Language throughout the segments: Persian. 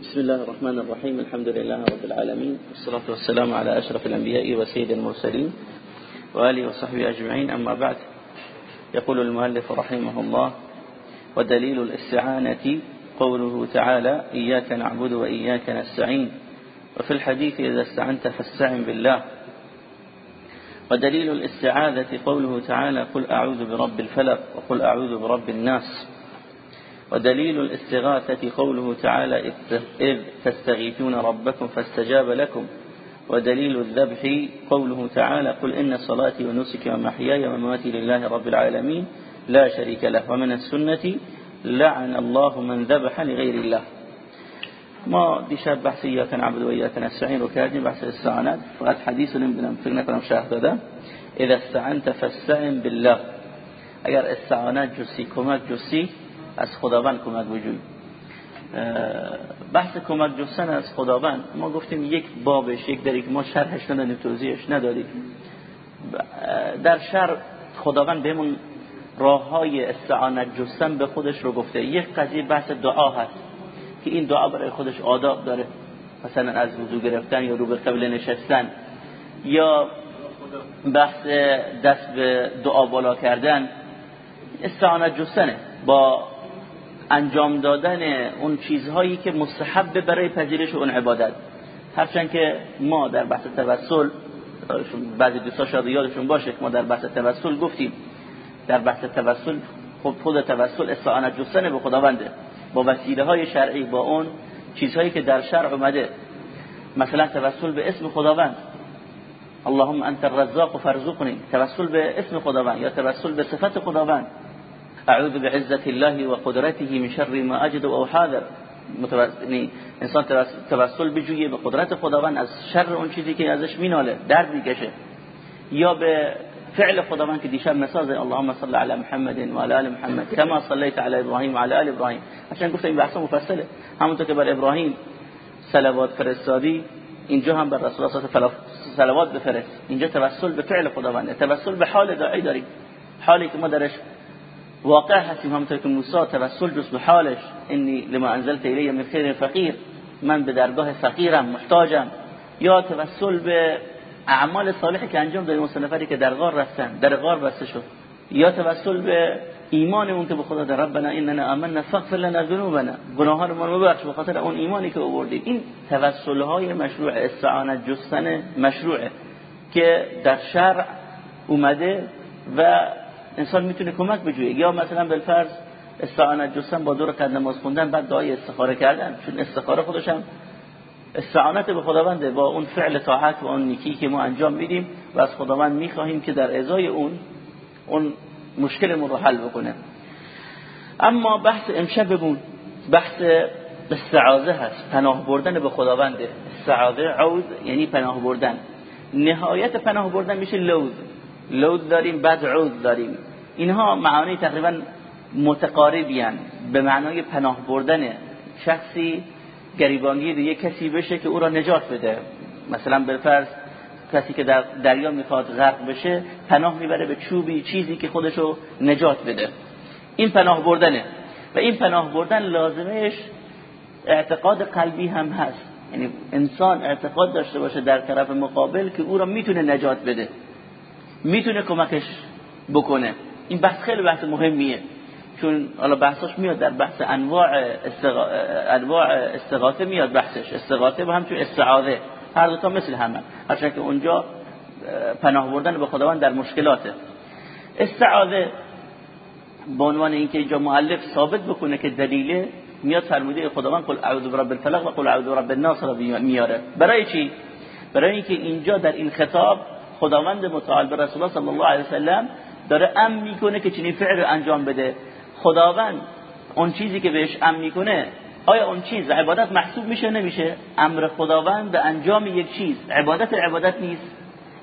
بسم الله الرحمن الرحيم الحمد لله رب العالمين والصلاة والسلام على أشرف الأنبياء وسيد المرسلين وآله وصحبه أجمعين أما بعد يقول المؤلف رحمه الله ودليل الاستعانة قوله تعالى إياك نعبد وإياك نستعين وفي الحديث إذا استعنت فاستعن بالله ودليل الاستعاذة قوله تعالى قل أعوذ برب الفلق وقل أعوذ برب الناس ودليل الاستغاثة قوله تعالى إذ تستغيثون ربكم فاستجاب لكم. ودليل الذبح قوله تعالى قل إن صلاتي ونسكي ومحياي ومماتي لله رب العالمين لا شريك له ومن السنة لعن الله من ذبح لغير الله. ما دیشب بحث ایاک نعبد و ایاک نستعین رو کردیم بحث استعانت فقط حدیث رو نمیدونم فکر نکنم دادم إذا استعنت فاستعن بالله. اگر استعانت جسی کمک جسی از خداوند کمک بجوی بحث کمک جستن از خداوند ما گفتیم یک بابش یک داری که ما شرحش نداریم توضیحش نداریم. در شرح خداوند بهمون راه های استعانت جستن به خودش رو گفته. یک قضیه بحث دعا هست که این دعا برای خودش آداب داره. مثلا از وضو گرفتن یا رو به قبل نشستن یا بحث دست به دعا بالا کردن. استعانت جستنه با انجام دادن اون چیزهایی که مستحب برای پذیرش اون عبادت. هرچند که ما در بحث توسل بعضی دوستا شاید یادشون باشه که ما در بحث توسل گفتیم. در بحث توسل خود خود توسل استعانت جستن به خداونده. با وسیله های شرعی با اون چیزهایی که در شرع اومده. مثلا توسل به اسم خداوند. اللهم انت الرزاق فرزقنی توسل به اسم خداوند یا توسل به صفت خداوند. اعوذ بعزت الله و قدرته من شر ما اجد او حاضر انسان توسل بجویه به قدرت خداوند از شر اون چیزی که ازش میناله درد می‌کشه. یا به فعل خداوند که دیشب مثال اللهم صل علی محمد و علی آل محمد کما صلیت علی ابراهیم و علی آل ابراهیم. عشان گفتم این بحث مفصله. همونطور که بر ابراهیم صلوات فرستادی اینجا هم بر رسول الله صلوات بفرست. اینجا توسل به فعل خداونده. توسل به حال داعی داریم. حالی که ما درش واقع هستیم همونطور که موسی توسل جز به حالش. انی لما انزلت الی من خیر فقیر من به درگاه فقیرم محتاجم. یا توسل به اعمال صالحی که انجام دادیم اون نفری که در غار رفتن در غار بسته شد. یا توسل به ایمان اون که به خدا در ربنا اننا آمنا فاغفر لنا ذنوبنا. گناهان ما ببخش به خاطر اون ایمانی که آوردیم. این توسل های مشروع استعانت جستن مشروعه که در شرع اومده و انسان می‌تونه کمک بجویه یا مثلا بالفرض استعانت جستن با دور قد نماز خوندن بعد دعای استخاره کردن. چون استخاره خودش هم استعانت به خداونده. با اون فعل طاعت و اون نیکی که ما انجام میدیم و از خداوند می‌خواهیم که در ازای اون اون مشکلمون رو حل بکنه. اما بحث امشب بمون. بحث استعاذه هست. پناه بردن به خداونده. استعاذه عوض یعنی پناه بردن. نهایت پناه بردن میشه لوذ لوذ داریم بعد عوض داریم. اینها معانی تقریبا متقاربی به معنای پناه بردن شخصی گریبانگی به یک کسی بشه که او را نجات بده. مثلا به فرض کسی که در دریا می‌خواد غرق بشه پناه می‌بره به چوبی چیزی که خودشو نجات بده. این پناه بردنه. و این پناه بردن لازمش اعتقاد قلبی هم هست. یعنی انسان اعتقاد داشته باشه در طرف مقابل که او را می‌تونه نجات بده. می‌تونه کمکش بکنه. این بحث خیلی بحث مهمیه. چون حالا بحثش میاد در بحث انواع استغا... انواع استغاثه میاد بحثش. استغاثه و همچون استعاذه هر دو تا مثل همه. هرچند که اونجا پناه بردن به خداوند در مشکلاته. استعاذه به عنوان اینکه اینجا مؤلف ثابت بکنه که دلیله میاد فرموده خداوند قل اعوذ برب الفلق و قل اعوذ برب الناس را میاره. برای چی؟ برای اینکه اینجا در این خطاب خداوند متعال به رسول الله صلی الله علیه و سلم داره ام می‌کنه که چنین فعل رو انجام بده. خداوند اون چیزی که بهش امر می‌کنه آیا اون چیز عبادت محسوب میشه؟ نمیشه. امر خداوند به انجام یک چیز عبادت عبادت نیست.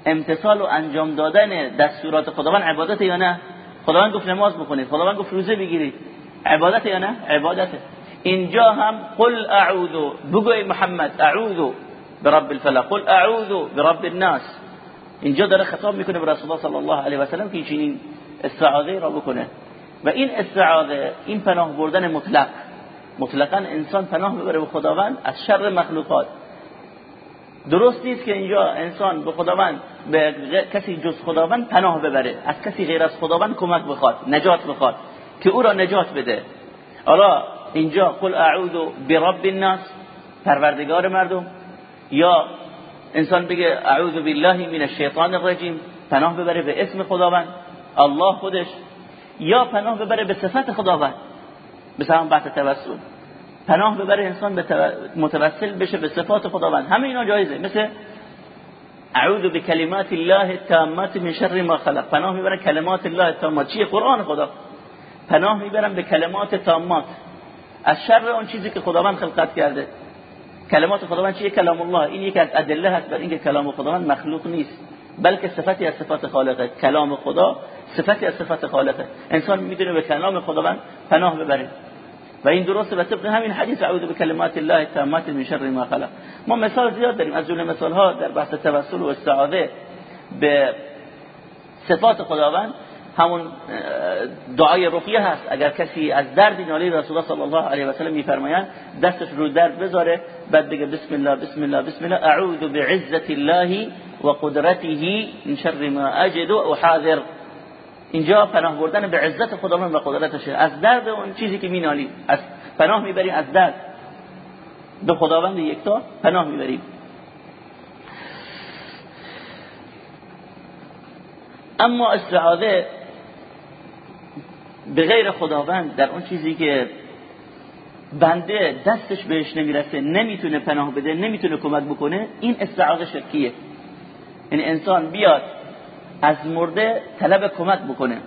امتصال و انجام دادن دستورات خداوند عبادت یا نه؟ خداوند گفت نماز بخونید. خداوند گفت روزه بگیرید. عبادت یا نه؟ عبادته اینجا هم قل اعوذ بگوی محمد اعوذ برب الفلق. قل اعوذ برب الناس. اینجا داره خطاب می‌کنه به رسول الله صلی الله علیه و سلم که چنین استعاذه را بکنه. و این استعاذه این پناه بردن مطلق مطلقا انسان پناه ببره به خداوند از شر مخلوقات. درست نیست که اینجا انسان به خداوند به کسی جز خداوند پناه ببره از کسی غیر از خداوند کمک بخواد نجات بخواد که او را نجات بده. حالا اینجا قل اعوذ برب الناس پروردگار مردم یا انسان بگه اعوذ بالله من الشیطان الرجیم. پناه ببره به اسم خداوند الله خودش. یا پناه ببره به صفت خداوند همون بحث توسل. پناه ببره انسان به متوسل بشه به صفات خداوند. همه اینا جایزه. مثل اعوذ بکلمات الله التامات من شر ما خلق. پناه می‌برن کلمات الله التامات. چیه؟ قرآن خدا. پناه می‌برن به کلمات تامات. از شر اون چیزی که خداوند خلقت کرده. کلمات خداوند چیه؟ کلام الله. این یکی از ادله هست بر اینکه کلام خداوند مخلوق نیست. بلکه صفتی از صفات خالقه کلام خدا صفتی از صفات خالقه انسان می‌دونه به کلام خداوند پناه ببره. و این درسته. و طبق همین حدیث اعوذ بکلمات الله التامات من شر ما خلق. ما مثال زیاد داریم. از جمله مثال ها در بحث توسل و استعاذه به صفات خداوند. همون دعای رقیه هست. اگر کسی از درد نالی رسول الله صلی الله علیه و سلم میفرمایند دستش رو درد بذاره بعد بگه بسم الله بسم الله بسم الله اعوذ بعزت الله و قدرته من شر ما اجد و حاضر اینجا پناه بردن به عزت خداوند و قدرتشه. از درد اون چیزی که مینالی از پناه می‌بری از درد. به خداوند یکتا پناه می‌بریم. اما استعاده به غیر خداوند در اون چیزی که بنده دستش بهش نمی‌رسه نمی‌تونه پناه بده نمی‌تونه کمک بکنه این استعاده شرکیه. یعنی انسان بیاد از مرده طلب کمک بکنه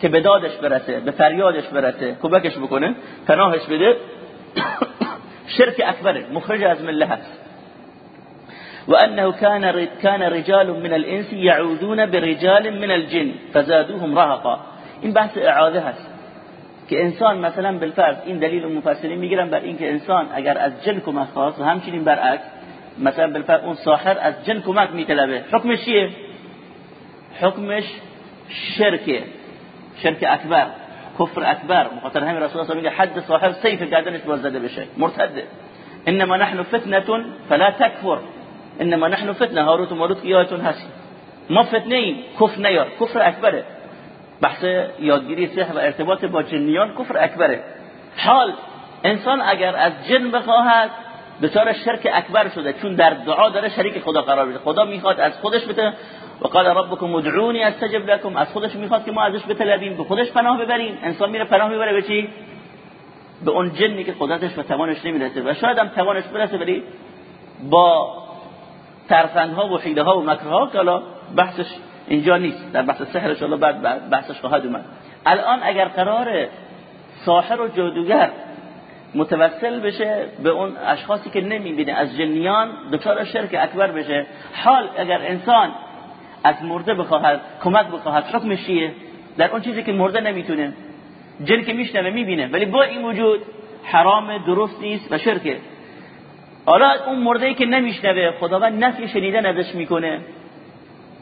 که به دادش برسه به فریادش برسه کمکش بکنه پناهش بده. شرک اکبره مخرج از مله هست. و انه كان رجال من الانس يعودون برجال من الجن فزادوهم رهقا. این بحث اعاده هست که انسان مثلا بالفرض این دلیل مفسرین می‌گیرن بر اینکه انسان اگر از جن کمک خواست و همچنین برعکس مثلا بالفرض اون ساحر از جن کمک میطلبه حکمش چیه؟ حکمش شرکه شرک اکبر کفر اکبر مخاطر همین رسول الله میگه حد صاحب سیف گردنش بازده بشه مرتده انما نحن فتنه فلا تکفر. انما نحن فتنه هاروت و ماروت یادتون هست. ما فتنه ایم کفر نیار کفر اکبره. بحث یادگیری سحر و ارتباط با جنیان کفر اکبره. حال انسان اگر از جن بخواهد به شرک اکبر شده چون در دعا داره شریک خدا قرار بده خدا می‌خواد از خودش بده و قال ربكم ادعوني استجب لكم از خودش می‌خواد که ما ازش بطلبیم. به خودش پناه ببریم. انسان میره پناه می‌بره به چی؟ به اون جنی که قدرتش و توانش نمی‌رسه. و شاید هم توانش برسه ولی با ترفندها و حیله ها و مکرها که حالا بحثش اینجا نیست در بحث سحر ان بعد بحثش خواهد اومد. الان اگر قرار ساحر و جادوگر متوسل بشه به اون اشخاصی که نمی‌بینه از جنیان دچار شرک اکبر بشه حال اگر انسان از مرده بخواهد کمک بخواهد حکمش چیه در اون چیزی که مرده نمی‌تونه جن که میشنوه می‌بینه ولی با این وجود حرام درست نیست و شرکه. حالا اون مرده که نمیشنوه خداوند نفی شنیدن ازش می‌کنه.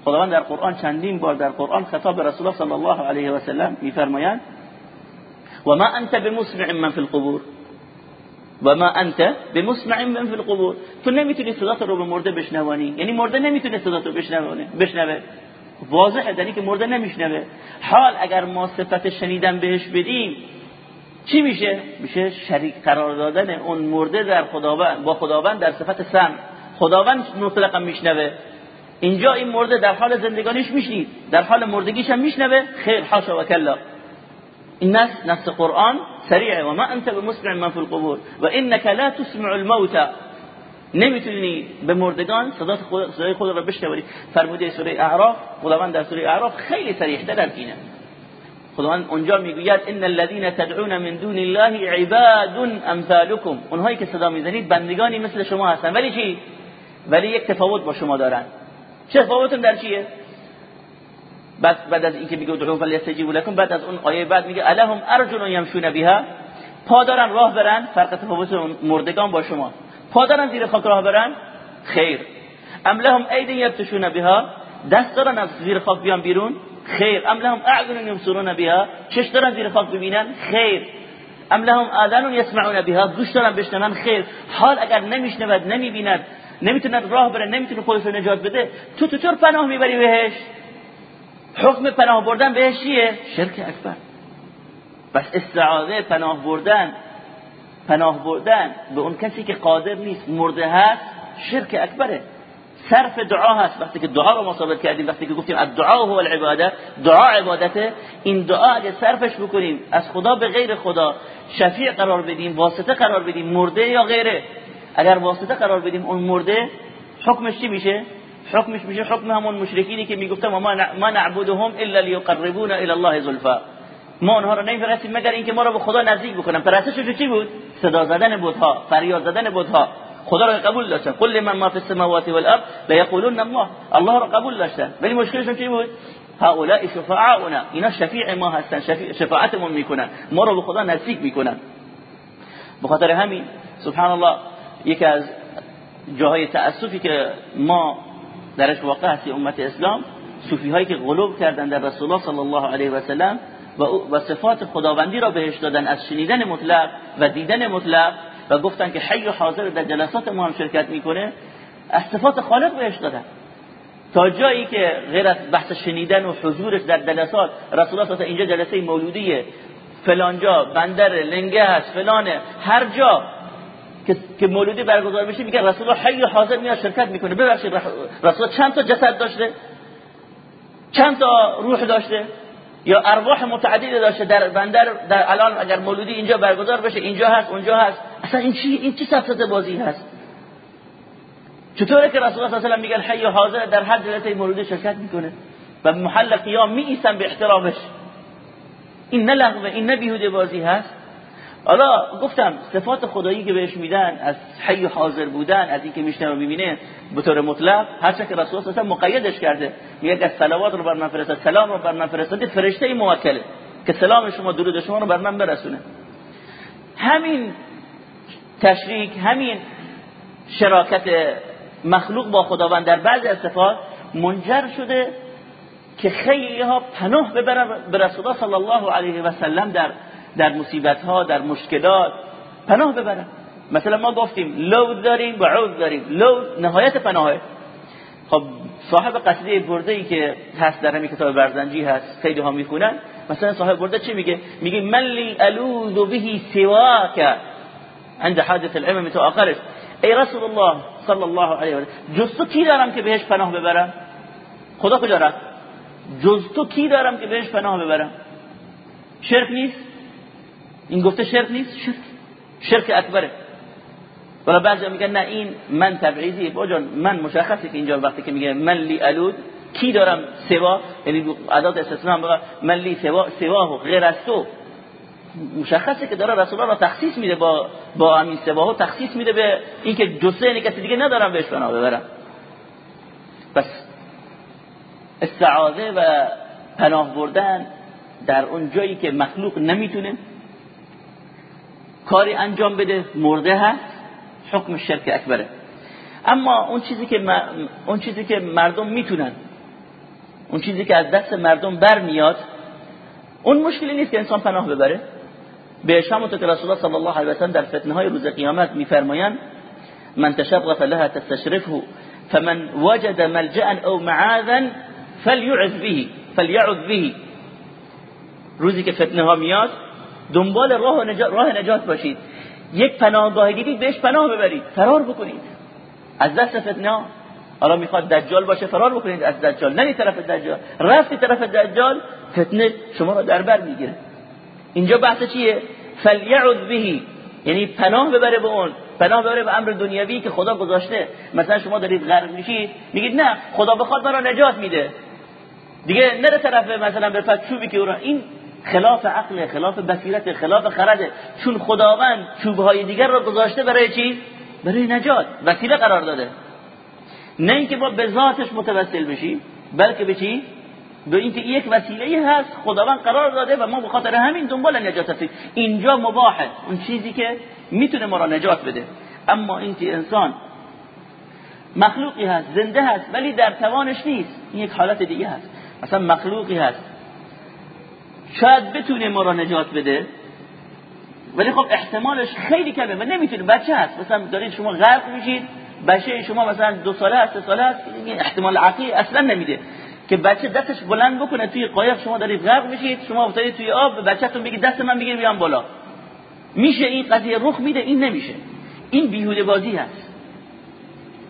خداوند در قرآن چندین بار در قرآن خطاب رسول الله صلی الله علیه و سلم میفرمایند و ما انت بمسمع من فی القبور و ما انت بمسمع من فی القبور تو نمی‌تونی صدات رو به مرده بشنوانی یعنی مرده نمی‌تونه صدات رو بشنوانه بشنوه واضحه دنی که مرده نمیشنوه حال اگر ما صفت شنیدن بهش بدیم چی میشه میشه شریک قرار دادن اون مرده در خداوند با خداوند در صفت سم خداوند مطلقا میشنوه اینجا این مرده در حال زندگانیش میشنید. در حال مردگیش هم میشنوه. خیر حاشا و کلا. این نص نص قرآن سریعه. و ما انت بمسمع من فی القبور. و انك لا تسمع الموتى نمی‌تونی به مردگان صدای خود صدای خود را بشنوی. فرموده سوره اعراف خداوند در سوره اعراف خیلی صریح در اینه. خداوند اونجا می‌گوید ان الذين تدعون من دون الله عباد امثالكم اونهایی که صدا می‌زنید بندگانی مثل شما هستن. ولی چی؟ ولی یک تفاوت با شما دارن. تفاوتون در چیه؟ بعد بعد از اینکه میگه ادعوا فلیستجیبوا لكم بعد از اون آیه بعد میگه الهم ارجل یمشون بها؟ پا دارن راه برن؟ فرق تفاوت مردگان با شما. پا دارن زیر خاک راه برن؟ خیر. ام لهم ایدی یبتشون بها؟ دست دارن از زیر خاک بیان بیرون؟ خیر. ام لهم اعین یبصرون بها؟ چش دارن زیر خاک ببینن؟ خیر. ام لهم آذان یسمعون بها؟ گوش دارن بشنون؟ خیر. حال اگر نمیشنود نمی‌بیند نمی‌تونه راه بره نمی‌تونه خودش رو نجات بده. تو چطور پناه می‌بری بهش؟ حکم پناه بردن بهش چیه؟ شرک اکبر. بس استعاذه پناه بردن. پناه بردن به اون کسی که قادر نیست مرده هست شرک اکبره. صرف دعا هست. وقتی که دعا رو ما کردیم وقتی که گفتیم الدعا هو العباده دعا عبادته این دعا اگه صرفش بکنیم از خدا به غیر خدا شفیع قرار بدیم واسطه قرار بدیم مرده یا غیره. اگر واسطه قرار بدیم اون مرده حکمش چی میشه؟ حکمش میشه حکم همون مشرکینی که می‌گفتن ما نعبدهم الا لیقربونا الى الله زلفا. ما اونها رو نمیپرستیم مگر اینکه ما رو به خدا نزدیک بکنن. پرستشش چی بود؟ صدا زدن بتها فریاد زدن بتها. خدا رو قبول داشتن. کل من ما فی السماوات والارض لیقولون الله. الله رو قبول داشتن. ولی مشکلشون چی بود؟ هؤلاء شفعاؤنا. اینا شفیع ما هستن. شفاعتمون می‌کنن. ما رو به خدا نزدیک می‌کنن. به خاطر همین سبحان الله یکی از جاهای تأسفی که ما درش واقع هستی امت اسلام صوفی هایی که غلوب کردن در رسول الله صلی الله علیه و سلم و صفات خداوندی را بهش دادن از شنیدن مطلق و دیدن مطلق و گفتن که حی حاضر در جلسات ما هم شرکت می‌کنه از صفات خالق بهش دادن. تا جایی که غیر از بحث شنیدن و حضورش در جلسات رسول الله اینجا جلسه مولودیه فلانجا بندر لنگه هست فلانه هر جا که مولودی برگزار میشه میگه رسول الله حی حاضر میاد شرکت می‌کنه. ببخشید رسول چند تا جسد داشته؟ چند تا روح داشته؟ یا ارواح متعدد داشته؟ در بندر در الان اگر مولودی اینجا برگزار بشه اینجا هست اونجا هست. اصلا این چی؟ این چی سفسطه بازی هست؟ چطوره که رسول الله صلی الله علیه و حی حاضر؟ در هر جلسه مولودی شرکت می‌کنه. و محل قیام می ایسن به احترامش. این نه لغوه این نه بیهوده بازی هست. حالا گفتم صفات خدایی که بهش میدن از حی حاضر بودن از اینکه میشنه و می‌بینه به طور مطلق هر که رسول الله مقیدش کرده میگه از صلوات رو بر من فرستاد سلام رو بر من فرستاد فرشته موکله که سلام شما درود شما رو بر من برسونه. همین تشریک همین شراکت مخلوق با خداوند در بعضی از صفات منجر شده که خیلی ها پناه ببرن به رسول الله صلی الله علیه و سلم در در مصیبت ها در مشکلات پناه ببرن مثلا ما گفتیم لود داریم و عود داریم. لود نهایت پناهه. خب صاحب قصیده برده ای که هست در همین کتاب برزنجی هست خیلی ها می‌خونن. مثلا صاحب برده چی میگه؟ میگه من لی الوذ به سواک عند حادث الامم تو آخرش. ای رسول الله صلی الله علیه و جز تو کی دارم که بهش پناه ببرم؟ خدا کجا رفت؟ جز تو کی دارم که بهش پناه ببرم؟ شرک نیست؟ این گفته شرک نیست؟ شرک. شرک اکبره. ولی بعضی میگن نه این من تبعیضی. جان من مشخصه که اینجا وقتی که میگه من لی الود کی دارم سوا؟ یعنی عدد استثناء بگه من لی سوا سوا غیر از تو. مشخصه که داره رسول الله را تخصیص میده با با همین سوا تخصیص میده به اینکه جسه کسی دیگه ندارم بهش بنا ببرم. بس استعاذه و پناه بردن در اون جایی که مخلوق نمی‌تونه کاری انجام بده مرده هست حکم شرک اکبره. اما اون چیزی که اون چیزی که مردم می‌تونن اون چیزی که از دست مردم برمیاد اون مشکلی نیست که انسان پناه ببره. به همونطور که رسول الله صلی الله علیه و سلم در فتنه های روز قیامت میفرمایند من تشبغ لها تستشرفه فمن وجد ملجا او معاذا فليعذ به فليعذ به. روزی که فتنه ها میاد دنبال راه نجات, راه نجات باشید. یک پناهگاه دیدید بهش پناه ببرید. فرار بکنید. از دست فتنه حالا می‌خواد دجال باشه فرار بکنید از دجال. نری طرف دجال. رفتی طرف دجال فتنه شما رو در بر می‌گیره. اینجا بحث چیه؟ فلیعذ بهی یعنی پناه ببره به اون. پناه ببره به امر دنیوی که خدا گذاشته. مثلا شما دارید غرق میشید میگید نه خدا بخواد مرا نجات میده. دیگه نره طرف مثلا به چوبی که این خلاف عقل خلاف بصیرت خلاف خرده چون خداوند چوبه های دیگر را گذاشته برای چی؟ برای نجات. وسیله قرار داده. نه اینکه با به ذاتش متوسل بشیم بلکه به چی؟ به اینکه یک وسیله هست خداوند قرار داده و ما به خاطر همین دنبال نجات هستیم. اینجا مباحه. اون چیزی که می‌تونه ما را نجات بده. اما اینکه انسان مخلوقی هست زنده هست ولی در توانش نیست این یک حالت دیگه هست. مثلا مخلوقی هست. شاید بتونه ما را نجات بده. ولی خب احتمالش خیلی کمه و نمی‌تونه بچه هست. مثلا دارید شما غرق میشید. بچه شما مثلا دو ساله هست سه ساله هست احتمال عقلی اصلا نمیده. که بچه دستش بلند بکنه توی قایق شما دارید غرق میشید. شما افتادید توی آب بچه‌تون بگید دست من بگیر بیام بالا. میشه این قضیه رخ میده؟ این نمیشه. این بیهوده بازی هست.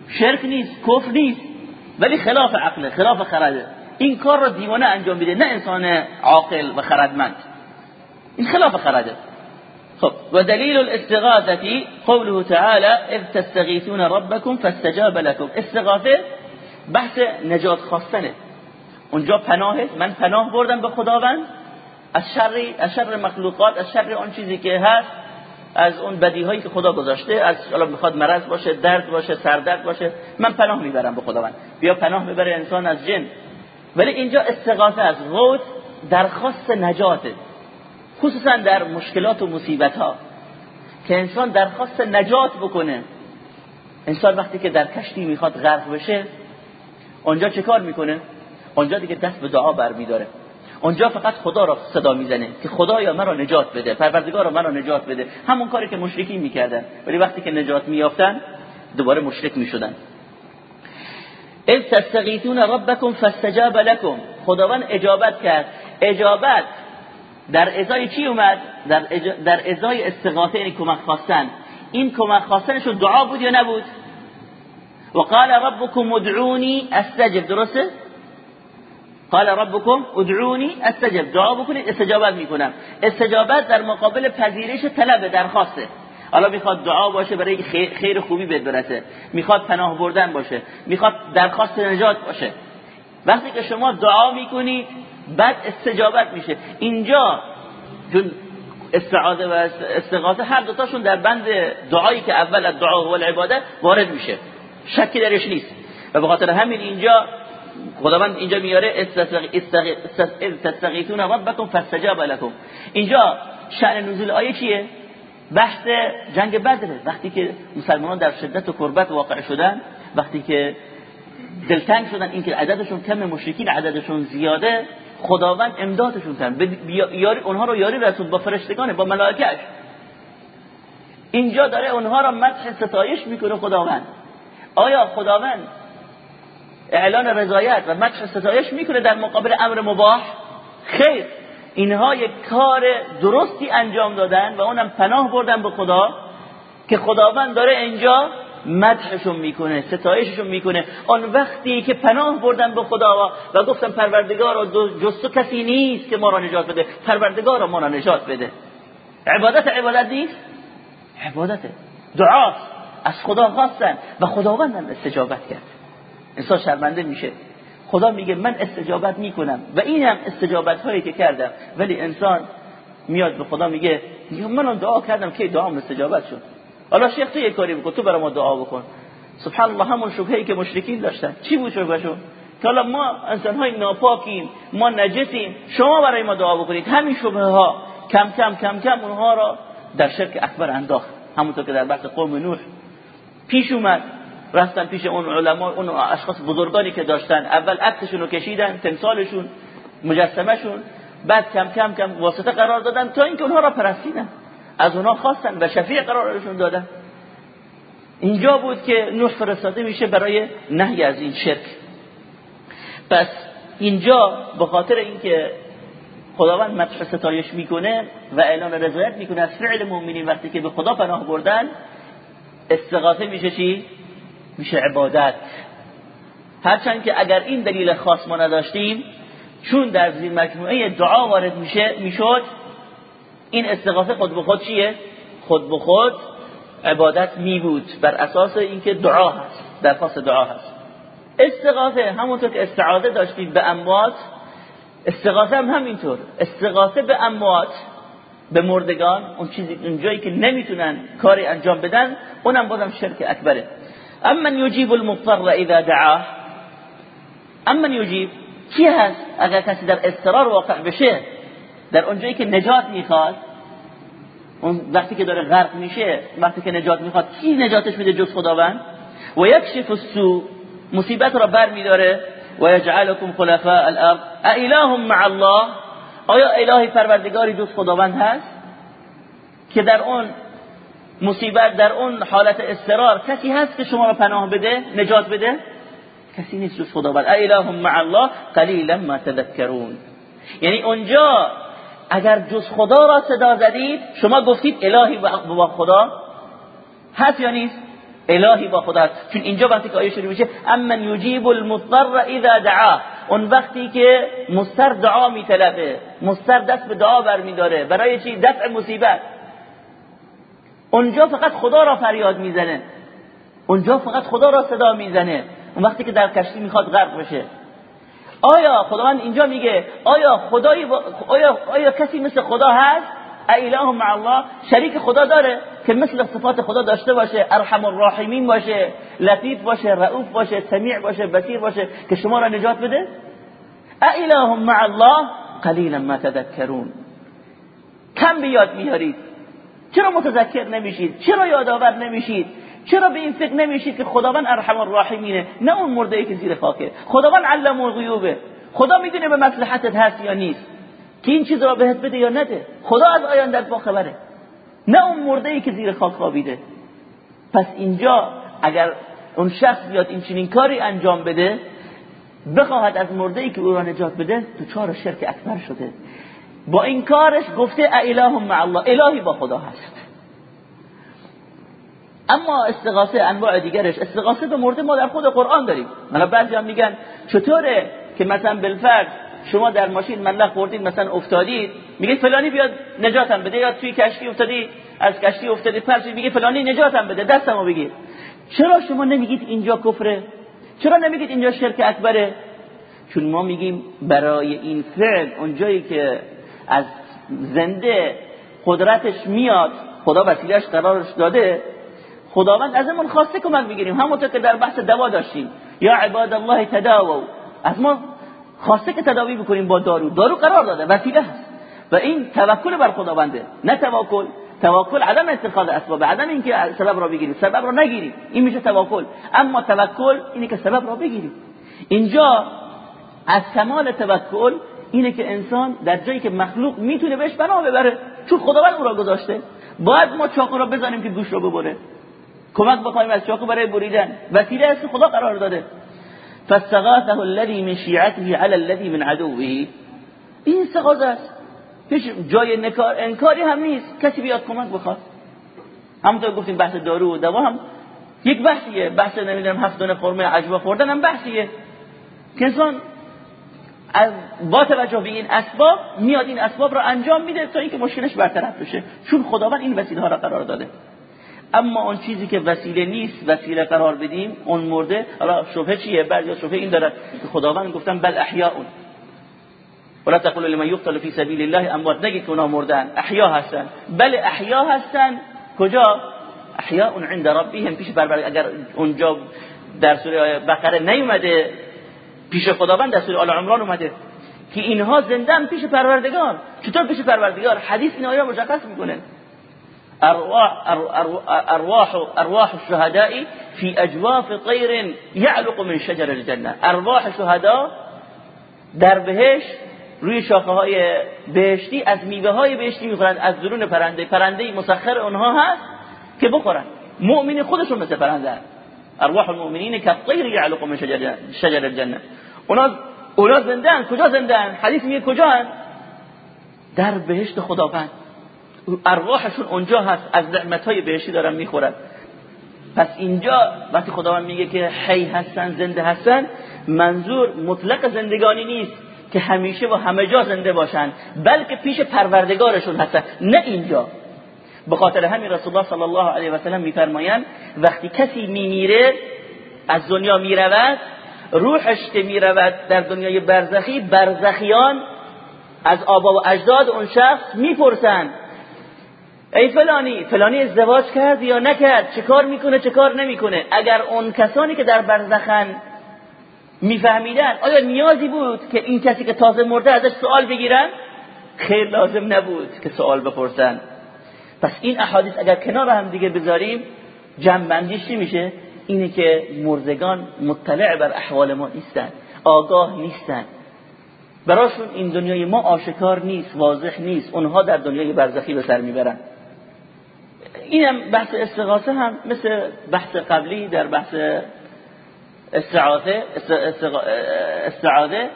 شرک نیست کفر نیست. ولی خلاف عقله خلاف خرده. این کار را دیوانه انجام میده نه انسان عاقل و خردمند. این خلاف خرده خب و دلیل الاستغاثه قوله تعالى اذ تستغيثون ربكم فاستجاب لكم استغاثه بحث نجات خواستنه. اونجا پناهه من پناه بردم به خداوند. از شر از شر مخلوقات از شر آن چیزی که هست از اون بدی هایی که خدا گذاشته از حالا می‌خواد مرض باشه درد باشه سردرد باشه من پناه می‌برم به خداوند. بیا پناه می‌بره انسان از جن. ولی اینجا استغاثه از غوث درخواست نجاته خصوصا در مشکلات و مصیبت ها که انسان درخواست نجات بکنه. انسان وقتی که در کشتی می‌خواد غرق بشه اونجا چه کار می‌کنه؟ اونجا دیگه دست به دعا برمیداره. اونجا فقط خدا را صدا می‌زنه که خدایا مرا نجات بده پروردگار مرا نجات بده. همون کاری که مشرکی می‌کردن. ولی وقتی که نجات میافتن دوباره مشرک می‌شدن. اذ تستغیثون ربکم فاستجاب لكم خداوند اجابت کرد. اجابت در ازای چی اومد؟ در, در ازای استغاثه یعنی کمک خواستن. این کمک خواستنشون دعا بود یا نبود؟ وقال ربكم ادعوني استجب. درسته؟ قال ربكم ادعوني استجب. دعا بکنید استجابت می‌کنم. استجابت در مقابل پذیرش طلب درخواسته. حالا می‌خواد دعا باشه برای خیر خوبی بهت برسه. می‌خواد پناه بردن باشه. می‌خواد درخواست نجات باشه. وقتی که شما دعا می‌کنید بعد استجابت میشه. اینجا چون استعاده و استغاثه هر دوتاشون در بند دعایی که اول از دعا و العباده وارد میشه. شکی درش نیست. و به خاطر همین اینجا خداوند اینجا میاره استغیثون ربکم فاستجاب لكم اینجا شأن نزول آیه چیه؟ بحث جنگ بدره وقتی که مسلمانان در شدت و کربت واقع شدن وقتی که دلتنگ شدن اینکه عددشون کم مشرکین عددشون زیاده خداوند امدادشون کرد یاری اونها رو یاری رسول با فرشتگان با ملائکهش اینجا داره اونها را مدح ستایش می‌کنه خداوند. آیا خداوند اعلان رضایت و مدح ستایش می‌کنه در مقابل امر مباح؟ خیر. اینها یک کار درستی انجام دادن و اونم پناه بردن به خدا که خداوند داره اینجا مدحشون می‌کنه ستایششون می‌کنه. آن وقتی که پناه بردن به خدا و گفتن پروردگار جز تو کسی نیست که ما را نجات بده پروردگار ما را نجات بده. عبادت عبادت نیست؟ عبادته دعا از خدا خواستن و خداوند استجابت کرد. انسان شرمنده میشه. خدا میگه من استجابت می‌کنم و این هم استجابت هایی که کردم. ولی انسان میاد به خدا میگه من دعا کردم که دعام استجابت شد. حالا شیخ تو یه کاری بکن تو برای ما دعا بکن. سبحان الله همون شبهه که مشرکین داشتن. چی بود شبهشون که حالا ما انسان های ناپاکیم ما نجسیم شما برای ما دعا بکنید. همین شبهه ها کم کم کم کم اونها را در شرک اکبر انداخت. همونطور که در بحث قوم نوح پیش اومد. رفتن پیش اون علما اون اشخاص بزرگانی که داشتن. اول عکسشون رو کشیدن تمثالشون مجسمهشون. بعد کم کم کم واسطه قرار دادن تا اینکه اونها را پرستیدن. از اونها خواستن و شفیع قرارشون دادن. اینجا بود که نوح فرستاده میشه برای نهی از این شرک. پس اینجا به خاطر اینکه خداوند مدح ستایش می‌کنه و اعلان رضایت می‌کنه از فعل مؤمنین وقتی که به خدا پناه بردن استغاثه میشه چی؟ میشه عبادت. هرچند که اگر این دلیل خاص ما نداشتیم چون در زیر مجموعه دعا وارد میشه می‌شد این استغاثه خود به خود چیه؟ خود به خود عبادت می بود بر اساس اینکه دعا هست درخواست دعا هست. استغاثه همونطور که استعاده داشتیم به اموات استغاثه هم همینطور. استغاثه به اموات به مردگان اون چیزی اون جایی که نمی‌تونن کاری انجام بدن اونم بازم شرک اکبره. اما یجیب المضطر اذا دعاه؟ اما یجیب کی هست؟ اگر کسی در استرار واقع بشه. در اونجایی که نجات می‌خواد اون وقتی که داره غرق میشه وقتی که نجات می‌خواد کی نجاتش میده جز خداوند؟ و یکشف السوء. مصیبت را بر میداره. و یجعلکم خلفاء الارض. اله مع الله؟ آیا الهی پروردگاری جز خداوند هست؟ که در اون مصیبت در اون حالت استرار کسی هست که شما را پناه بده نجات بده؟ کسی نیست جز خداوند اله مع الله قلیلا ما تذکرون. یعنی اونجا اگر جز خدا را صدا زدید شما گفتید الهی با خدا هست یا نیست؟ الهی با خدا چون اینجا وقتی که آیه شروع میشه امن یجیب المضطر اذا دعا. اون وقتی که مستر دعا میطلبه مستر دست به دعا برمیداره. برای چی؟ دفع مصیبت. اونجا فقط خدا را فریاد می‌زنه. اونجا فقط خدا را صدا می‌زنه. اون وقتی که در کشتی می‌خواد غرق بشه. آیا خداوند اینجا میگه آیا خدایی آیا, آیا کسی مثل خدا هست؟ ایله مع الله شریک خدا داره که مثل صفات خدا داشته باشه ارحم الراحمین باشه لطیف باشه رؤوف باشه سمیع باشه بصیر باشه که شما را نجات بده؟ ایله مع الله قلیلا ما تذکرون. کم بیاد میارید. چرا متذکر نمیشید؟ چرا یادآور نمیشید؟ چرا به این فکر نمیشید که خداوند ارحم الراحمینه؟ نه اون مرده ای که زیر خاکه. خداوند علم الغیوبه. خدا می‌دونه به مصلحتت هست یا نیست. که این چیز را بهت بده یا نده. خدا از آیندت با خبره. نه اون مرده ای که زیر خاک خوابیده. پس اینجا اگر اون شخص بیاد این چنین کاری انجام بده بخواهد از مرده ای که او را نجات بده تو چهار شرک اکبر شده. با این کارش گفته اله مع الله. الهی با خدا هست. اما استغاثه انواع دیگرش استغاثه به مرده ما در خود قرآن داریم. من بعضی هم میگن چطوره که مثلا بالفرض شما در ماشین ملخ خوردید مثلا افتادید میگه فلانی بیاد نجاتم بده یا توی کشتی افتادی از کشتی افتادی پس میگه فلانی نجاتم بده دستمو بگیر. چرا شما نمیگید اینجا کفره؟ چرا نمیگید اینجا شرک اکبره؟ چون ما میگیم برای این فعل اونجایی که از زنده قدرتش میاد خدا وسیلهش قرارش داده خداوند ازمون خواسته کمک بگیریم همونطور که در بحث دوا داشتیم. یا عباد الله تداووا. از ما خواسته که تداوی بکنیم با دارو. دارو قرار داده وسیله هست. و این توکل بر خداونده. نه توکل. توکل عدم اتخاذ اسباب. عدم اینکه سبب را بگیریم. سبب را نگیریم. این میشه توکل. اما توکل اینه که سبب را بگیریم. اینجا از کمال توکل اینه که انسان در جایی که مخلوق می‌تونه بهش بنا ببره چون خداوند او را گذاشته. باید ما چاقو را بزنیم که گوش را ببره. کمک بخوایم از چاقو برای بریدن. وسیله است خدا قرار داده. فاستغاثه الذي من شيعته على الذي من عدوه. این استغاثه است. هیچ جای نکار انکاری هم نیست. کسی بیاد کمک بخواد. همونطور گفتیم بحث دارو و دوا هم یک بحثیه. بحث نمی‌دونم هفت دونه خرمه عجوه خوردن هم بحثیه. که انسان از با توجه به این اسباب میاد این اسباب را انجام میده تا اینکه مشکلش برطرف بشه. چون خداوند این وسیله ها را قرار داده. اما اون چیزی که وسیله نیست وسیله قرار بدیم اون مرده حالا شبهه چیه؟ بعضی شبهه این داره که خداوند گفتن بل احیاء ولا تقول لمن يقتل في سبيل الله اموات. نگید که اونا مردن. احیا هستن. بل احیا هستن. کجا؟ احیاء عند ربهم. پیش بربر اگر اونجا در سوره بقره نیومده پیش خداوند در سوره آل عمران اومده که اینها زندن پیش پروردگار. چطور پیش پروردگار؟ حدیث این آیه مشخص می‌کنه. ارواح ارواح ارواح الشهداء في اجواف طير يعلق من شجر الجنه ارواح شهدا در بهش روی شاخه های بهشتی از میوه های بهشتی می‌خورند. از درون پرنده. پرنده مسخر اونها هست که بخورن. مؤمن خودشون مثل پرنده ارواح المؤمنین طیر یعلق من شجر الجنه اونا اونا زندن کجا زندن حدیث میگه کجا در بهشت خداوند. ارواحشون اونجا هست. از نعمت های بهشتی دارن می‌خورن. پس اینجا وقتی خداوند میگه که حی هستن زنده هستن منظور مطلق زندگانی نیست که همیشه و همه جا زنده باشن بلکه پیش پروردگارشون هستن. نه اینجا. به خاطر همین رسول الله صلی الله علیه و سلم میفرمایند وقتی کسی میمیره از دنیا می‌رود روحش که می‌رود در دنیای برزخی برزخیان از آبا و اجداد اون شخص می‌پرسند ای فلانی فلانی ازدواج کرد یا نکرد؟ چه کار می‌کنه چه کار نمی‌کنه؟ اگر اون کسانی که در برزخن میفهمیدن آیا نیازی بود که این کسی که تازه مرده ازش سوال بگیرن؟ خیر لازم نبود که سوال بپرسن. پس این احادیث اگر کنار هم دیگه بذاریم جمع بندیش چی میشه؟ اینه که مرزگان مطلع بر احوال ما نیستن آگاه نیستن. براشون این دنیای ما آشکار نیست واضح نیست. اونها در دنیای برزخی به سر می‌برن. اینم بحث استغاثه هم مثل بحث قبلی در بحث استعاذه استعاذه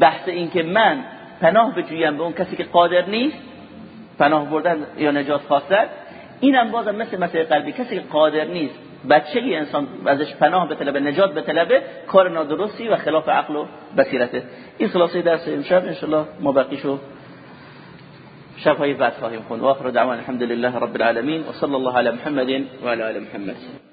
بحث این که من پناه بجویم به اون کسی که قادر نیست پناه بردن یا نجات خواستن. اینم بازم مثل مسئله قلبی. کسی که قادر نیست بچه انسان ازش پناه به طلب نجات به طلبه کار نادرستی و خلاف عقل و بصیرته. این خلاصه درس امشب ان ما بقیشو شبهای بعد خواهیم خوند. و آخر دعوان الحمد لله رب العالمين وصلى الله على محمد وعلى آل محمد.